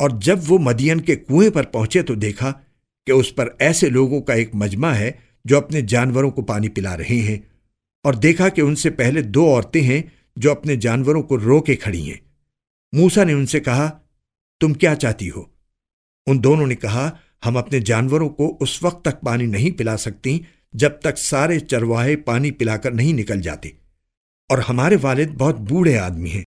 और जब वो मदियन के कुएँ पर पहुँचे तो देखा कि उस पर ऐसे लोगों का एक मजमा है जो अपने जानवरों को पानी पिला रहे हैं और देखा कि उनसे पहले दो औरतें हैं जो अपने जानवरों को रोके खड़ी हैं। मूसा ने उनसे कहा, तुम क्या चाहती हो? उन दोनों ने कहा, हम अपने जानवरों को उस वक्त तक पानी नहीं पिला सकती जब तक सारे चरवाहे पानी पिलाकर नहीं निकल जाते और हमारे वालिद बहुत बूढ़े आदमी हैं।